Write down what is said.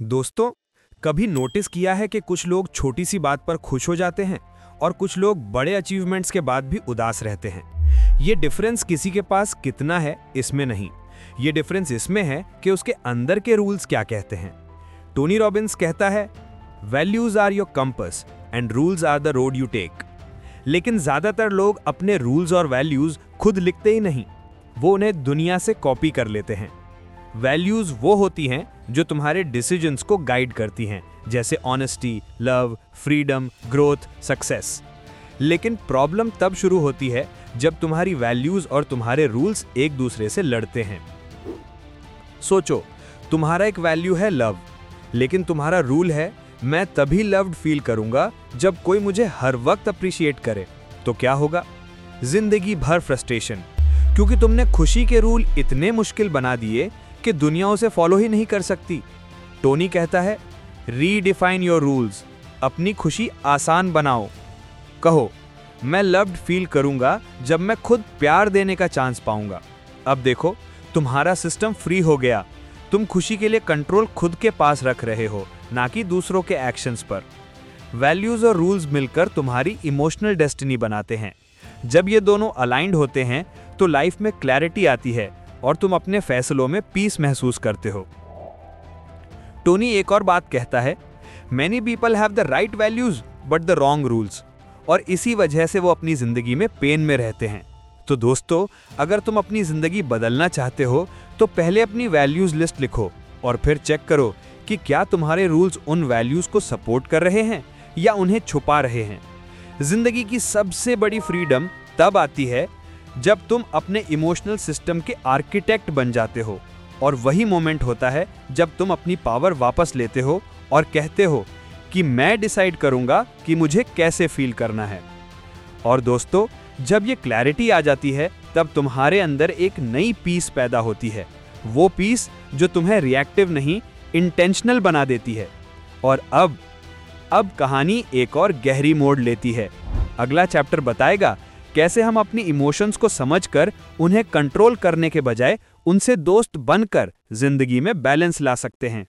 दोस्तों, कभी नोटिस किया है कि कुछ लोग छोटी सी बात पर खुश हो जाते हैं और कुछ लोग बड़े अचीवमेंट्स के बाद भी उदास रहते हैं? ये डिफरेंस किसी के पास कितना है, इसमें नहीं। ये डिफरेंस इसमें है कि उसके अंदर के रूल्स क्या कहते हैं। टोनी रॉबिन्स कहता है values are your compass and rules are the road you take लेकिन ज़्यादातर लोग अपने रूल्स और वैल्यूज़ खुद लिखते ही नहीं। वो उन्हें दुनिया से कॉपी कर लेते हैं। वैल्यूज़ वो होती हैं जो तुम्हारे डिसीजंस को गाइड करती हैं, जैसे honesty, love, freedom, growth, success. लेकिन प्रॉब्लम तब शुरू होती है जब तुम्हारी वैल्यूज़ और तुम्हारे रूल्स एक दूसरे से लड़ते हैं। सोचो, तुम्हारा एक वैल्यू है लव, लेकिन तुम्हारा रूल है, मैं तभी लव्ड फील करूँगा जब कोई मुझे हर वक्त अप्रिशिएट करे। तो क्या होगा? ज़िंदगी भर फ्रस्ट्रेशन क्योंकि तुमने खुशी के रूल इतने मुश्किल बना दिए कि दुनिया उसे फॉलो ही नहीं कर सकती। टोनी कहता है रीडिफाइन योर रूल्स अपनी खुशी आसान बनाओ। कहो, मैं लव्ड फील करूँगा जब मैं खुद प्यार देने का चांस पाऊँगा। अब देखो, तुम्हारा सिस्टम फ्री हो गया। तुम खुशी के लिए कंट्रोल खुद के पास रख रहे हो, ना कि दूसरों के एक्शंस पर। वैल्यूज़ और रूल्स मिलकर तुम्हारी इमोशनल डेस्टिनी बनाते हैं। जब ये दोनों अलाइंड होते हैं तो लाइफ में क्लैरिटी आती है। और तुम अपने फैसलों में पीस महसूस करते हो। टोनी एक और बात कहता है many people have the right values but the wrong rules और इसी वजह से वो अपनी ज़िंदगी में पेन में रहते हैं। तो दोस्तों, अगर तुम अपनी ज़िंदगी बदलना चाहते हो तो पहले अपनी वैल्यूज़ लिस्ट लिखो और फिर चेक करो कि क्या तुम्हारे रूल्स उन वैल्यूज़ को सपोर्ट कर रहे हैं या उन्हें छुपा रहे हैं। ज़िंदगी की सबसे बड़ी फ्रीडम तब आती है जब तुम अपने इमोशनल सिस्टम के आर्किटेक्ट बन जाते हो, और वही मोमेंट होता है जब तुम अपनी पावर वापस लेते हो और कहते हो कि मैं डिसाइड करूँगा कि मुझे कैसे फील करना है। और दोस्तों, जब ये क्लैरिटी आ जाती है, तब तुम्हारे अंदर एक नई पीस पैदा होती है। वो पीस जो तुम्हें रिएक्टिव नहीं इंटेंशनल बना देती है। और अब अब कहानी एक और गहरी मोड़ लेती है। अगला चैप्टर बताएगा कैसे हम अपनी इमोशंस को समझकर, उन्हें कंट्रोल करने के बजाय, उनसे दोस्त बनकर, ज़िंदगी में बैलेंस ला सकते हैं।